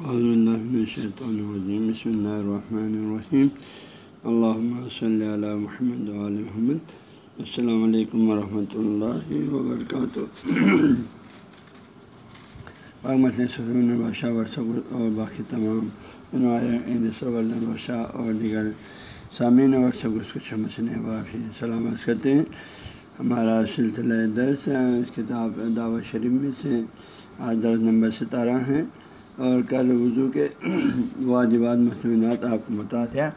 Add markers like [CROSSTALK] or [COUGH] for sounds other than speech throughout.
الرجیم بسم اللہ الرحمن الرحیم اللہ صلی علی محمد علیہ محمد السلام علیکم ورحمۃ اللہ وبرکاتہ بادشاہ ورثہ اور باقی تمام بادشاہ اور دیگر سامعین ورثہ کچھ مسئلے باقی سلامت کرتے ہیں ہمارا سلسلہ درس کتاب دعوت شریف میں سے آج درس نمبر ستارہ ہیں اور کل وضو کے واجبات مصنوعات آپ کو بتا دیا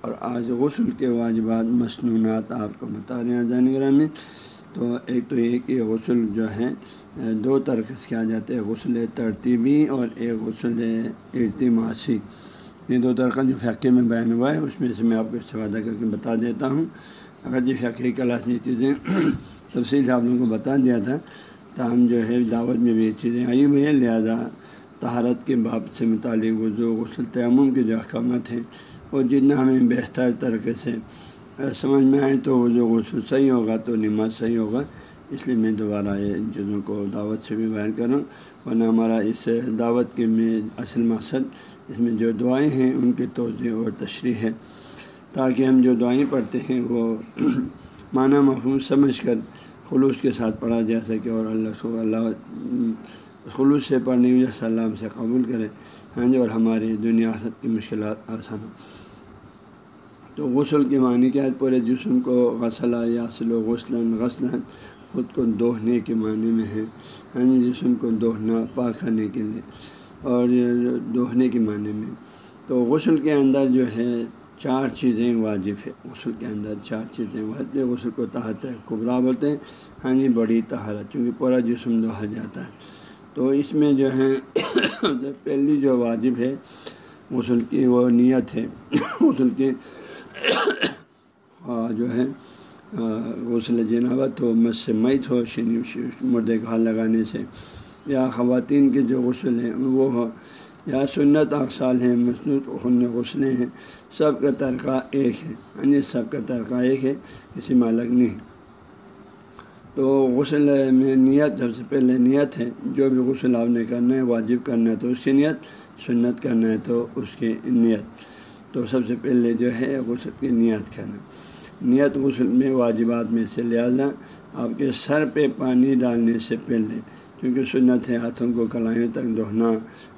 اور آج غسل کے واجبات مصنوعات آپ کو بتا رہے ہیں جان گرامی۔ تو ایک تو یہ کہ غسل جو ہے، دو ترکس کیا جاتے ہیں غسل ترتیبی اور ایک غسل ارتماسی یہ دو ترکہ جو فقے میں بیان ہوا ہے، اس میں سے میں آپ کو استفادہ کر کے بتا دیتا ہوں۔ اگر جی فقے کلاس میں چیزیں تفصیل سے آپ لوگوں کو بتا دیا تھا، تاہم جو ہے، دعوت میں بھی یہ چیزیں آئی ہوئی ہیں، لہٰذا تہارت کے باب سے متعلق وضو غسل تیمم کے جو احکامات ہیں وہ جتنا ہمیں بہتر طریقے سے سمجھ میں آئے تو وہ جو غسل صحیح ہوگا تو نماز صحیح ہوگا۔ اس لیے میں دوبارہ ان چیزوں کو دعوت سے بھی بیان کروں ورنہ ہمارا اس دعوت کے میں اصل مقصد اس میں جو دعائیں ہیں، ان کی توجہ اور تشریح ہے۔ تاکہ ہم جو دعائیں پڑھتے ہیں وہ [CLEARS THROAT] معنی مفہوم سمجھ کر خلوص کے ساتھ پڑھا جا سکے اور اللہ صلی اللہ خلوص سے پڑھنے کی سلام سے قبول کرے ہاں جی اور ہماری دنیا حسد کی مشکلات آسان ہوں تو غسل کے معنی کیا ہے؟ پورے جسم کو غسلہ یاسل و غسل غسل خود کو دوہنے کے معنی میں ہے۔ ہاں جی جسم کو دوہنا، پاک کرنے کے لیے، اور دوہنے کے معنی میں۔ تو غسل کے اندر جو ہے، چار چیزیں واجب ہے غسل کے اندر چار چیزیں واجب ہے غسل کو تحت کبرا بولتے ہیں۔ ہاں جی بڑی تہارت چونکہ پورا جسم دوہا جاتا ہے۔ تو اس میں جو ہے [COUGHS] پہلی جو واجب ہے، غسل کی وہ نیت ہے۔ [COUGHS] غسل کی [COUGHS] جو ہے غسل جنابت ہو مس میت ہو، شنی مردے کا لگانے سے۔ یا خواتین کے جو غسل ہیں، وہ ہو۔ یا سنت اقسال ہیں مصنوط خن غسلیں ہیں۔ سب کا ترقہ ایک ہے۔ یعنی سب کا ترقہ ایک ہے، کسی میں الگ نہیں۔ تو غسل میں نیت سب سے پہلے نیت ہے، جو بھی غسل آپ نے کرنا ہے، واجب کرنا ہے، تو اس کی نیت، سنت کرنا ہے، تو اس کی نیت۔ تو سب سے پہلے جو ہے غسل کی نیت کرنا۔ نیت غسل میں واجبات میں سے لہٰذا آپ کے سر پہ پانی ڈالنے سے پہلے، کیونکہ سنت ہے، ہاتھوں کو کلائیوں تک دہنا۔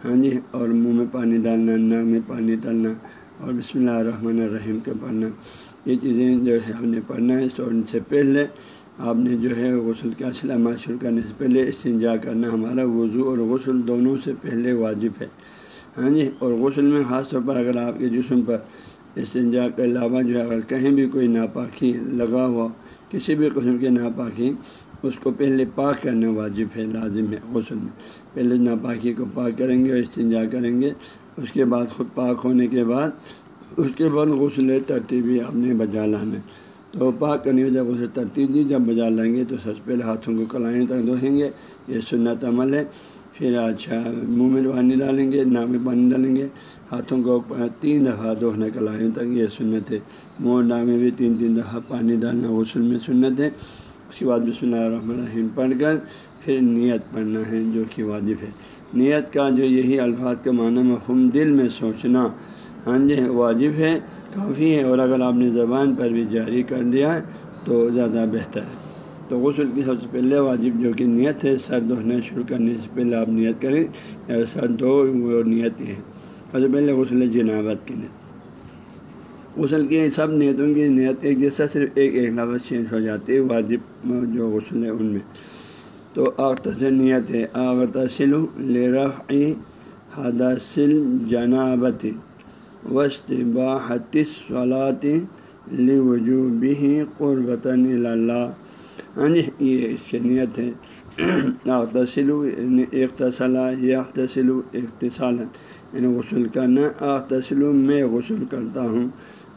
ہاں جی اور منہ میں پانی ڈالنا، ناک میں پانی ڈالنا، اور بسم اللہ الرحمن الرحیم کا پڑھنا۔ یہ چیزیں جو ہے ہم نے پڑھنا ہے۔ تو ان سے پہلے آپ نے جو ہے غسل کا اسلامہ شروع کرنے سے پہلے استنجا کرنا ہمارا وضو اور غسل دونوں سے پہلے واجب ہے۔ ہاں جی اور غسل میں خاص طور پر اگر آپ کے جسم پر استنجا کے علاوہ جو ہے اگر کہیں بھی کوئی ناپاکی لگا ہوا، کسی بھی قسم کی ناپاکی، اس کو پہلے پاک کرنا واجب ہے، لازم ہے غسل میں۔ پہلے ناپاکی کو پاک کریں گے اور استنجا کریں گے، اس کے بعد خود پاک ہونے کے بعد، اس کے بعد غسل ترتیبی آپ نے بجا لانا تو پاک کرنے جب اسے ترتیب دی۔ جب بجا لیں گے تو سب سے پہلے ہاتھوں کو کلائیں تک دھوئیں گے۔ یہ سنت عمل ہے۔ پھر اچھا منہ میں پانی ڈالیں گے، ناک میں پانی ڈالیں گے۔ ہاتھوں کو تین دفعہ دھونے کلائیں تک یہ سنت ہے۔ منہ، ناک میں بھی تین تین دفعہ پانی ڈالنا غسل میں سنت ہے۔ اس کے بعد بسم اللہ الرحمن الرحیم پڑھ کر پھر نیت پڑھنا ہے، جو کہ واجب ہے۔ نیت کا جو یہی الفاظ کا معنی مفہوم دل میں سوچنا۔ ہاں جی واجب ہے۔ کافی ہے اور اگر آپ نے زبان پر بھی جاری کر دیا ہے تو زیادہ بہتر ہے۔ تو غسل کی سب سے پہلے واجب جو کہ نیت ہے، سر دھونا شروع کرنے سے پہلے آپ نیت کریں۔ یا سر دھو وہ نیت ہے سب سے پہلے غسل جنابت کی نیت۔ غسل کی سب نیتوں کی نیت ایک جیسا صرف ایک ایک لفظ چینج ہو جاتی ہے، واجب جو غسل ہے ان میں۔ تو آغتصل نیت ہے آغتصل لرفع حدثل جنابت وسط باحت صلاط لی قربتاً اللہ ہاں جی یہ اس کی نیت ہے۔ آغتصل یعنی اختصلا یہ اختصل اختصال یعنی غسل کرنا آغتصل میں غسل کرتا ہوں۔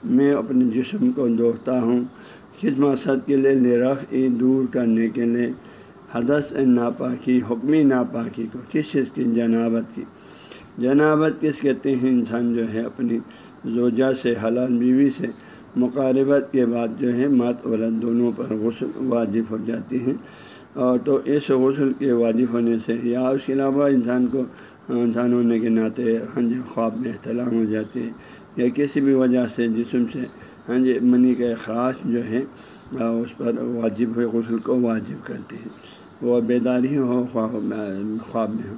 میں اپنے جسم کو دوہتا ہوں۔ کس مقصد کے لیے لرف دور کرنے کے لیے حدث ناپاکی، حکمی ناپاکی کو کس چیز کی جنابت کی۔ جنابت کس کہتے ہیں؟ انسان جو ہے اپنی زوجہ سے، حلال بیوی سے مقاربت کے بعد جو ہے مات عورت دونوں پر غسل واجب ہو جاتی ہیں اور تو اس غسل کے واجب ہونے سے یا اس کے علاوہ انسان کو، انسان ہونے کے ناطے ہاں جی خواب میں احتلام ہو جاتے یا کسی بھی وجہ سے، جسم سے ہاں جی منی کا اخراج جو ہے، اس پر واجب ہوئے غسل کو واجب کرتے ہیں۔ وہ بیداری ہو خواب خواب میں ہو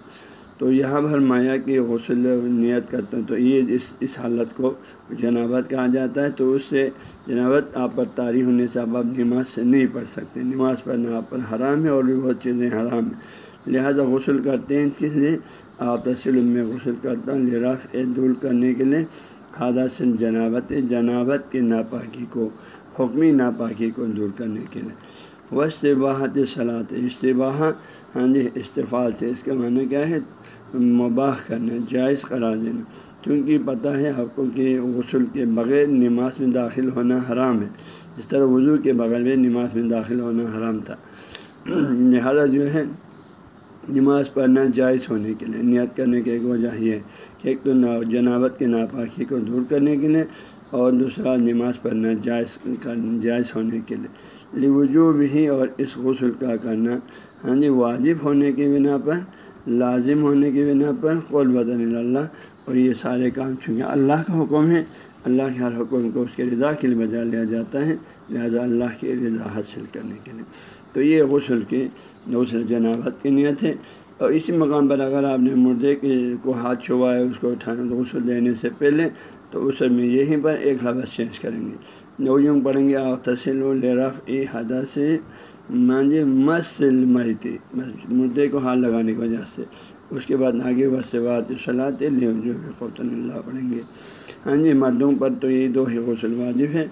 تو یہاں پر مایا کی غسل نیت کرتے ہیں تو یہ اس اس حالت کو جنابت کہا جاتا ہے۔ تو اس سے جنابت آپ پر تاری ہونے سے آپ آپ نماز سے نہیں پڑھ سکتے۔ نماز پڑھنا آپ پر حرام ہے اور بھی بہت چیزیں حرام ہیں۔ لہذا غسل کرتے ہیں اس لیے۔ آپ تسل میں غسل کرتا ہوں۔ لراف دول کرنے کے لیے۔ حادث جنابت جنابت کے ناپاکی کو، حکمی ناپاکی کو دور کرنے کے لیے۔ وہ استباحت صلاحت استباح ہاں جی استفاد سے اس کے معنی کیا ہے؟ مباح کرنا، جائز قرار دینا۔ کیونکہ پتہ ہے، آپ کو کہ غسل کے بغیر نماز میں داخل ہونا حرام ہے۔ اس طرح وضو کے بغیر بھی نماز میں داخل ہونا حرام تھا۔ لہذا جو ہے، نماز پڑھنا جائز ہونے کے لیے، نیت کرنے کی ایک وجہ یہ ہے کہ ایک تو جنابت کے ناپاکی کو دور کرنے کے لیے اور دوسرا نماز پڑھنا جائز جائز ہونے کے لیے۔ لوجو بھی اور اس غسل کا کرنا ہاں جی واجب ہونے کی بنا پر، لازم ہونے کی بنا پر قول بدن اللہ اور یہ سارے کام چونکہ اللہ کا حکم ہے، اللہ کے ہر حکم کو اس کے رضا کے لیے بجا لیا جاتا ہے، لہذا اللہ کی رضا حاصل کرنے کے لیے۔ تو یہ غسل کی غسل جنابت کی نیت ہے۔ اور اسی مقام پر اگر آپ نے مردے کے کو ہاتھ چھوا ہے اس کو اٹھانے غسل دینے سے پہلے، تو اس میں یہیں پر ایک لفظ چینج کریں گے۔ جو یوں پڑھیں گے آتسل و لرف اے حدا سے مانجے مسل مہتی مردے کو ہاتھ لگانے کی وجہ سے۔ اس کے بعد آگے وس بات صلاح لے جو بھی اللہ پڑھیں گے۔ ہاں جی مردوں پر تو یہ دو ہی غسل واجب ہے۔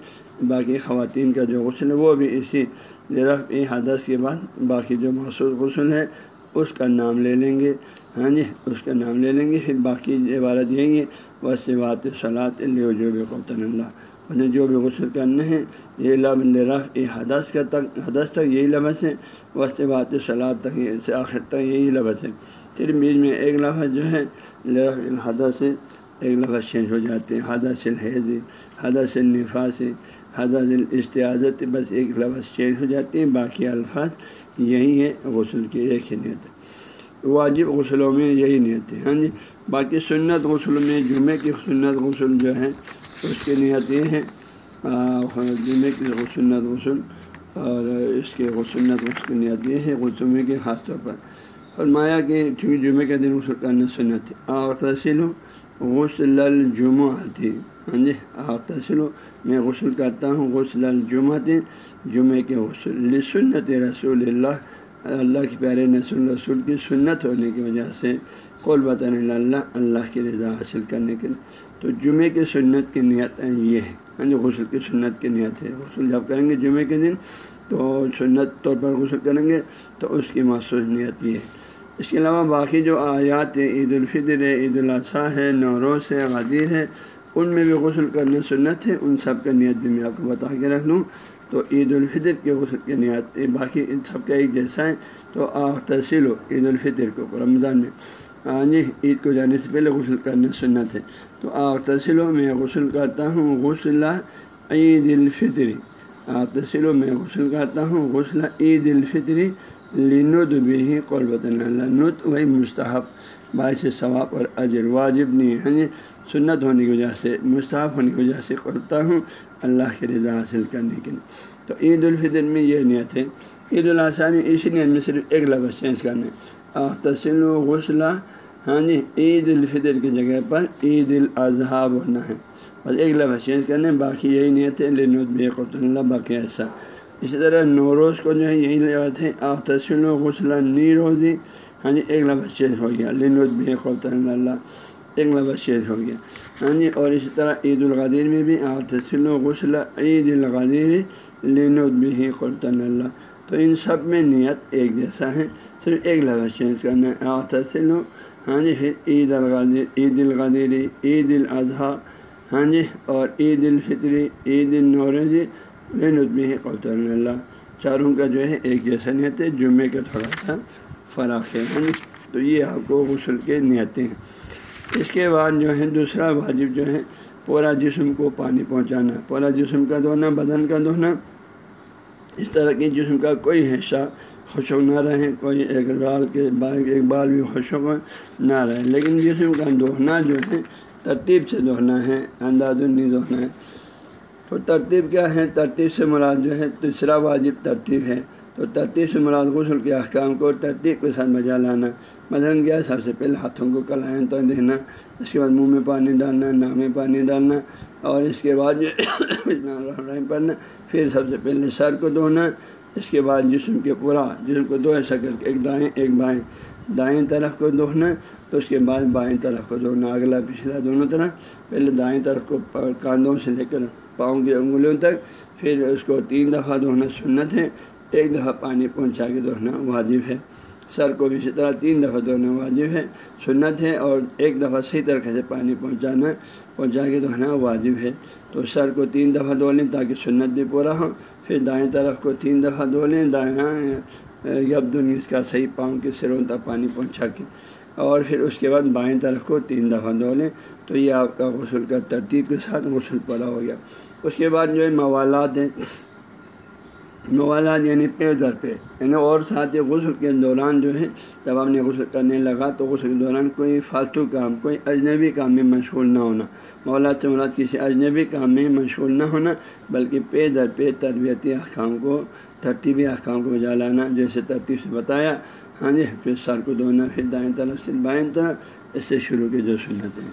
باقی خواتین کا جو غسل ہے، وہ بھی اسی لرف ای حدث کے بعد باقی جو مخصوص غسل ہے، اس کا نام لے لیں گے۔ ہاں جی اس کا نام لے لیں گے۔ پھر باقی عبارت یہی ہے وس بات صلاح لے جو بھی اللہ۔ انہیں جو بھی غسل کرنے ہیں، یہ لب رف حدث کا تک حدث تک یہی لفظ ہے وسط بات صلاح تک سے آخر تک یہی لفظ ہے پھر بیچ میں ایک لفظ جو ہے لرف الحدث سے ایک لفظ چینج ہو جاتے ہیں۔ حدث الحیض، حدث النفاس، حدث الاستعاذت، بس ایک لفظ چینج ہو جاتے ہیں۔ باقی الفاظ یہی ہے غسل کی ایک ہی نیت۔ واجب غسلوں میں یہی نیت ہے ہاں جی باقی سنت غسل میں جمعے کی سنت غسل جو ہے اس کی نیت یہ ہے جمعے کی سنت غسل اور اس کے سنت غسل کی نیت یہ ہے جمعے کے خاص طور پر۔ فرمایا کہ چونکہ جمعے کے دن غسل کرنا سنت آغسل غسل الجمعہ تھی ہاں جی آغسل میں غسل کرتا ہوں غسل الجمعہ تھی جمعے کے غسل سنت رسول اللہ اللہ کے پیارے نسل رسول کی سنت ہونے کی وجہ سے قول بطن اللہ اللہ کی رضا حاصل کرنے کے لیے۔ تو جمعے کی سنت کی نیت یہ ہے۔ ہاں جی غسل کی سنت کی نیت ہے۔ غسل جب کریں گے جمعے کے دن تو سنت طور پر غسل کریں گے تو اس کی مخصوص نیت یہ ہے۔ اس کے علاوہ باقی جو آیات ہیں، عید الفطر ہے، عید الاضحیٰ ہے، نوروز ہے، غدیر ہے، ان میں بھی غسل کرنے سنت ہے ان سب کا نیت بھی میں آپ کو بتا کے رکھ لوں تو عید الفطر کے غسل کی نیت، باقی ان سب کا ایک جیسا ہے۔ تو آخ تحصیل ہو عید الفطر کو، رمضان میں۔ ہاں جی عید کو جانے سے پہلے غسل کرنا سنت ہے۔ تو آخ تحصیلوں میں غسل کرتا ہوں غسل عید الفطری آخ تحصیلوں میں غسل کرتا ہوں غسل عید الفطری لنود بھی قربت اللہ وہی مستحب۔ باعث ثواب اور اجر واجب نہیں ہے۔ جی سنت ہونے کی وجہ سے، مستحب ہونے کی وجہ سے کرتا ہوں اللہ کی رضا حاصل کرنے کے لیے۔ تو عید الفطر میں یہ نیت ہے۔ عید الاضحیٰ میں اسی نیت میں صرف ایک لفظ چینج کرنا ہے۔ تسل و غسلہ ہاں جی عید الفطر کی جگہ پر عید الاضحیٰ بولنا ہے۔ بس ایک لفظ چینج کرنے باقی یہی نیت ہے لنود بے اللہ باقی ایسا۔ اسی طرح نوروز کو جو ہے، یہی لفظ ہے آتسل و غسلہ نی روزی ہاں جی ایک لفظ چینج ہو گیا لنود بے اللہ ایک لفظ چینج ہو گیا۔ ہاں جی اور اسی طرح عید الغدیر میں بھی آتسل و غسلہ عید الغدیر لنود بھی قرطن اللہ تو ان سب میں نیت ایک جیسا ہے۔ صرف ایک لفظ چینج کرنا ہے آتسل و ہاں جی پھر عید الغدیر عید الغدیری عید الاضحیٰ ہاں جی اور عید الفطری عید النورزی لنودمی قطن اللہ چاروں کا جو ہے ایک جیسا نیت ہے جمعے کا تھوڑا سا فراق ہے ہاں جی تو یہ آپ کو غسل کے نیتیں ہیں اس کے بعد جو ہے دوسرا واجب جو ہے پورا جسم کو پانی پہنچانا پورا جسم کا دھونا بدن کا دھونا اس طرح کی جسم کا کوئی حصہ خشک نہ رہیں، کوئی ایک بال کے ایک بال بھی خشک نہ رہے لیکن جسم کا دہنا جو ہے، ترتیب سے دہنا ہے، انداز نہیں دہنا ہے۔ تو ترتیب کیا ہے؟ ترتیب سے مراد جو ہے، تیسرا واجب ترتیب ہے۔ تو ترتیب سے مراد غسل کے احکام کو ترتیب کے ساتھ بجا لانا۔ مثلاً کیا سب سے پہلے ہاتھوں کو کلائیں تو دینا، اس کے بعد منہ میں پانی ڈالنا، ناک میں پانی ڈالنا، اور اس کے بعد جو [COUGHS] پڑھنا۔ پھر سب سے پہلے سر کو دھونا اس کے بعد جسم کے پورا جسم کو دو ایسا کر کے ایک دائیں، ایک بائیں۔ دائیں طرف کو دھونا تو اس کے بعد بائیں طرف کو دھونا اگلا پچھلا دونوں طرف پہلے دائیں طرف کو کاندھوں سے لے کر پاؤں کی انگلیوں تک، پھر اس کو تین دفعہ دھونا سنت ہے۔ ایک دفعہ پانی پہنچا کے دھونا واجب ہے۔ سر کو بھی اسی طرح تین دفعہ دھونا واجب ہے، سنت ہے اور ایک دفعہ صحیح طریقے سے پانی پہنچانا، پہنچا کے دھونا واجب ہے۔ تو سر کو تین دفعہ دھو لیں تاکہ سنت بھی پورا ہو۔ پھر دائیں طرف کو تین دفعہ دھو لیں، دائیں ہاں، یب اس کا صحیح پاؤں کے سروں تک پانی پہنچا کے، اور پھر اس کے بعد بائیں طرف کو تین دفعہ دھو لیں۔ تو یہ آپ کا غسل کا ترتیب کے ساتھ غسل پڑا ہو گیا۔ اس کے بعد جو ہے موالات ہیں موالات یعنی پے در پہ یعنی اور ساتھ غسل کے دوران جو ہے، جب آپ نے غسل کرنے لگا تو غسل کے دوران کوئی فالتو کام، کوئی اجنبی کام میں مشغول نہ ہونا۔ مولاد سے مولاد کسی اجنبی کام میں مشغول نہ ہونا، بلکہ پے در پہ تربیتی احکام کو، ترتیبی احکام کو بجا لانا جیسے ترتیب سے بتایا۔ ہاں جی پھر سر کو دھونا، پھر دائیں طرف سے بائیں طرف، اس سے شروع کے جو سنت ہیں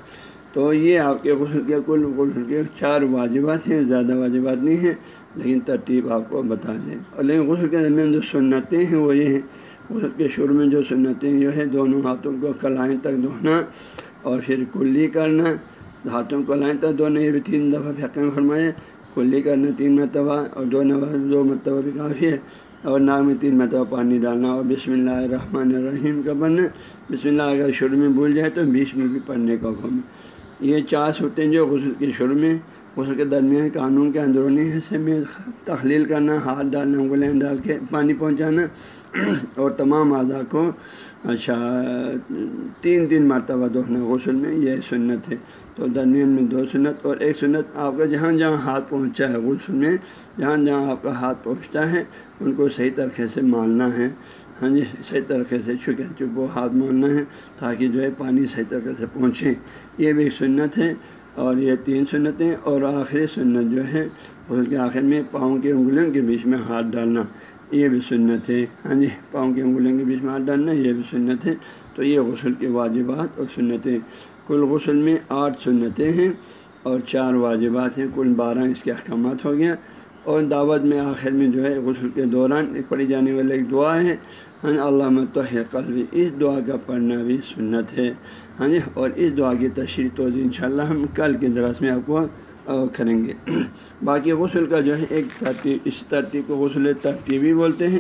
تو یہ آپ کے غسل کے کل غسل کے چار واجبات ہیں، زیادہ واجبات نہیں ہیں، لیکن ترتیب آپ کو بتا دیں۔ اور لیکن غسل کے درمیان جو سنتیں ہیں، وہ یہ ہیں۔ غسل کے شروع میں جو سنتیں جو ہے دونوں ہاتھوں کو کلائیں تک دھونا اور پھر کلی کرنا۔ ہاتھوں کو کلائیں تک دھونا یہ بھی تین دفعہ پھینکیں فرمائے کلی کرنا تین مرتبہ اور دو نفع دو مرتبہ بھی کافی ہے۔ اور ناک میں تین مرتبہ پانی ڈالنا اور بسم اللہ الرحمن الرحیم کا پڑھنا۔ بسم اللہ اگر شروع میں بھول جائے تو بیچ میں بھی پڑھنے کا حکم یہ چار صورتیں جو غسل کے شروع میں، غسل کے درمیان قانون کے اندرونی حصے میں تخلیل کرنا، ہاتھ ڈالنا انگلیں ڈال کے پانی پہنچانا اور تمام اعضاء کو اچھا تین تین مرتبہ دھونا غسل میں، یہ سنت ہے۔ تو درمیان میں دو سنت اور ایک سنت آپ کا جہاں جہاں ہاتھ پہنچا ہے غسل میں، جہاں جہاں آپ کا ہاتھ پہنچتا ہے، ان کو صحیح طریقے سے مالنا ہے۔ ہاں جی صحیح طریقے سے چھکے چپ وہ ہاتھ مالنا ہے تاکہ جو ہے پانی صحیح طریقے سے پہنچے۔ یہ بھی ایک سنت ہے اور یہ تین سنتیں اور آخری سنت جو ہے، اس کے آخر میں پاؤں کی انگلیوں کے بیچ میں ہاتھ ڈالنا، یہ بھی سنت ہے۔ ہاں جی پاؤں کی انگلیوں کے بیچ میں ہاتھ ڈالنا، یہ بھی سنت ہے۔ تو یہ غسل کے واجبات اور سنتیں۔ کل غسل میں آٹھ سنتیں ہیں اور چار واجبات ہیں۔ کل بارہ اس کے احکامات ہو گیا اور دعوت میں آخر میں جو ہے غسل کے دوران پڑھی جانے والی ایک دعا ہے۔ ہاں اللہ متحر قلبی، اس دعا کا پڑھنا بھی سنت ہے۔ ہاں جی اور اس دعا کی تشریح تو ان شاء اللہ ہم کل کے درس میں آپ کو کریں گے۔ [CLEARS THROAT] باقی غسل کا جو ہے، ایک ترتیب، اس ترتیب کو غسل ترتیبی بولتے ہیں۔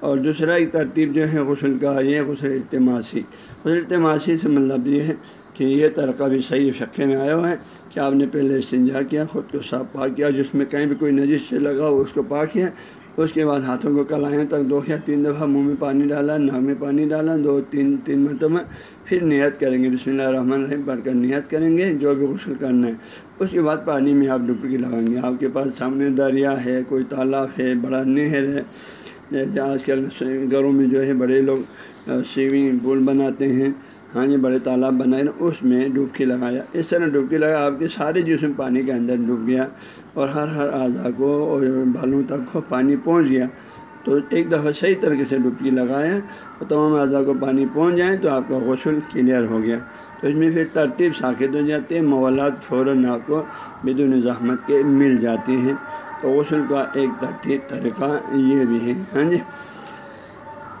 اور دوسرا ایک ترتیب جو ہے، غسل کا یہ غسل اجتماعی غسل اجتماعی سے مطلب یہ ہے کہ یہ ترقہ بھی صحیح فقے میں آیا ہوا ہے کہ آپ نے پہلے استنجا کیا، خود کو صاف پاک کیا، جس میں کہیں بھی کوئی نجس سے لگا ہو، اس کو پاک کیا۔ اس کے بعد ہاتھوں کو کلائیں تک دو یا تین دفعہ منہ میں پانی ڈالا، ناک میں پانی ڈالا، دو، تین تین مرتبہ، پھر نیت کریں گے۔ بسم اللہ الرحمن الرحیم، پڑھ کر نیت کریں گے، جو بھی غسل کرنا ہے۔ اس کے بعد پانی میں آپ ڈبکی لگائیں گے۔ آپ کے پاس سامنے دریا ہے، کوئی تالاب ہے، بڑا نہر ہے۔ جیسے آج کل گھروں میں جو ہے بڑے لوگ سوئنگ پول بناتے ہیں۔ ہاں جی بڑے تالاب بنائے اس میں ڈبکی لگایا۔ اس طرح ڈبکی لگا آپ کے سارے جسم پانی کے اندر ڈوب گیا اور ہر ہر اعضا کو اور بالوں تک کو پانی پہنچ گیا۔ تو ایک دفعہ صحیح طریقے سے ڈبکی لگایا اور تمام اعضاء کو پانی پہنچ جائیں تو آپ کا غسل کلیئر ہو گیا۔ تو اس میں پھر ترتیب ساخت ہو جاتے ہیں موالات فوراً آپ کو بدون زحمت کے مل جاتی ہیں۔ تو غسل کا ایک ترتیب طریقہ یہ بھی ہے۔ ہاں جی۔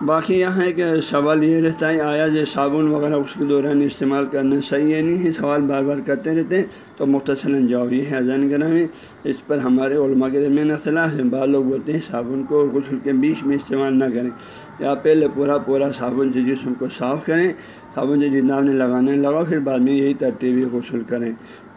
باقی یہاں ہے کہ سوال یہ رہتا ہے، آیا جو صابن وغیرہ اس کے دوران استعمال کرنا صحیح ہے، نہیں ہے، سوال بار بار کرتے رہتے ہیں، تو مختصر جواب یہ ہے، اذان گرامی اس پر ہمارے علماء کے درمیان اختلاف ہے۔ بعض لوگ بولتے ہیں صابن کو غسل کے بیچ میں استعمال نہ کریں، یا پہلے پورا پورا صابن سے جسم کو صاف کریں، صابن سے جتنا آپ نے لگانا لگاؤ، پھر بعد میں یہی ترتیبی غسل کریں۔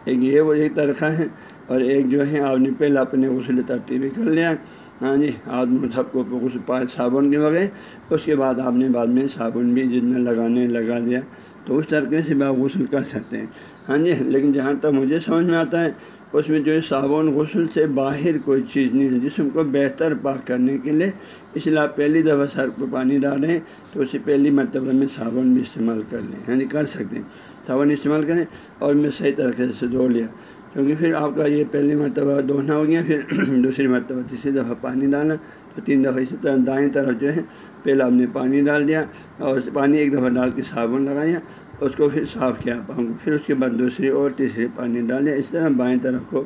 ایک یہ وہ ایک طریقہ ہے، اور ایک جو ہے، آپ نے پہلے اپنے غسل ترتیبی کر لیا۔ ہاں جی آدمی سب کو پانچ صابن کے بغیر، اس کے بعد آپ نے بعد میں صابن بھی جتنا لگانے لگا دیا، تو اس طریقے سے بھی آپ غسل کر سکتے ہیں۔ ہاں جی لیکن جہاں تک مجھے سمجھ میں آتا ہے، اس میں جو ہے صابن غسل سے باہر کوئی چیز نہیں ہے، جسم کو بہتر پاک کرنے کے لیے اس لیے آپ پہلی دفعہ سر پہ پانی ڈال رہے ہیں تو اسی پہلی مرتبہ میں صابن بھی استعمال کر لیں۔ ہاں جی کر سکتے ہیں۔ صابن استعمال کریں اور میں صحیح طریقے سے دھو لیا۔ کیونکہ پھر آپ کا یہ پہلی مرتبہ دھونا ہو گیا، پھر دوسری مرتبہ تیسری دفعہ پانی ڈالنا، تو تین دفعہ اسی طرح دائیں طرف جو ہے پہلا ہم نے پانی ڈال دیا اور پانی ایک دفعہ ڈال کے صابن لگایا، اس کو پھر صاف کیا پاؤں کو، پھر اس کے بعد دوسری اور تیسری پانی ڈالیں، اس طرح بائیں طرف کو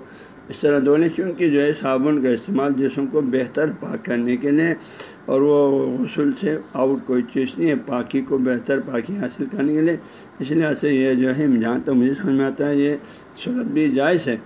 اس طرح دھونے چونکہ جو ہے صابن کا استعمال جسم کو بہتر پاک کرنے کے لیے اور وہ غسل سے آؤٹ کوئی چیز نہیں ہے، پاکی کو بہتر پاکی حاصل کرنے کے لیے۔ اس لیے سے یہ جو ہے، جہاں تک مجھے سمجھ میں آتا ہے، یہ صورت بھی جائز ہے۔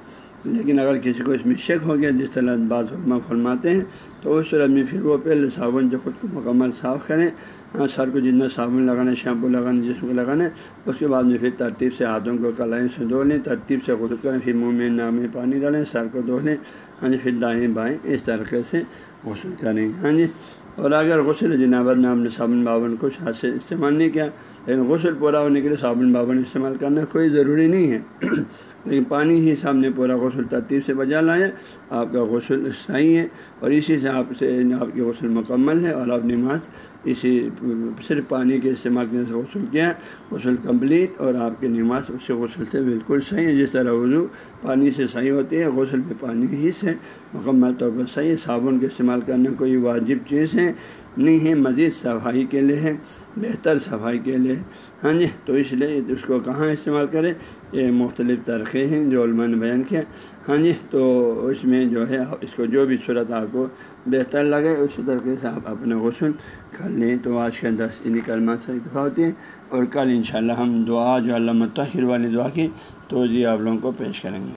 لیکن اگر کسی کو اس میں شک ہو گیا، جس طرح بعض علماء فرماتے ہیں، تو اس صورت میں پھر وہ پہلے صابن جو خود کو مکمل صاف کریں ہاں، سر کو جتنا صابن لگانا ہے شیمپو لگانا، جسم کو لگانا ہے اس کے بعد میں پھر ترتیب سے ہاتھوں کو کلائیں سے دھو لیں، ترتیب سے غسل کریں، پھر منہ میں نام میں پانی ڈالیں، سر کو دھو لیں ہاں جی پھر دائیں بائیں اس طریقے سے غسل کریں۔ ہاں جی اور اگر غسل جنابت میں آپ نے صابن بابن کچھ ہاتھ سے استعمال نہیں کیا، لیکن غسل پورا ہونے کے لیے صابن بابن استعمال کرنا کوئی ضروری نہیں ہے۔ [CLEARS THROAT] لیکن پانی ہی سامنے پورا غسل ترتیب سے بجا لائیں، آپ کا غسل صحیح ہے اور اسی سے آپ سے آپ کی غسل مکمل ہے اور آپ نماز اسی صرف پانی کے استعمال کرنے سے غسل کیا، غسل کمپلیٹ اور آپ کی نماز اس سے غسل سے بالکل صحیح ہے۔ جس طرح وضو پانی سے صحیح ہوتی ہے، غسل پہ پانی ہی سے مکمل طور پر صحیح صابن کا استعمال کرنا کوئی واجب چیز ہے۔ نہیں ہے مزید صفائی کے لیے ہے بہتر صفائی کے لیے ہاں جی تو اس لیے اس کو کہاں استعمال کریں؟ یہ مختلف طریقے ہیں جو علماء نے بیان کیا۔ ہاں جی تو اس میں جو ہے، اس کو جو بھی صورت آپ کو بہتر لگے اسی طریقے سے آپ اپنے غسل کر لیں۔ تو آج کا دس انہیں کلمات سے اتفاق ہوتی ہے اور کل انشاءاللہ ہم دعا جو علامہ طاہر والی دعا کی تو جی آپ لوگوں کو پیش کریں گے۔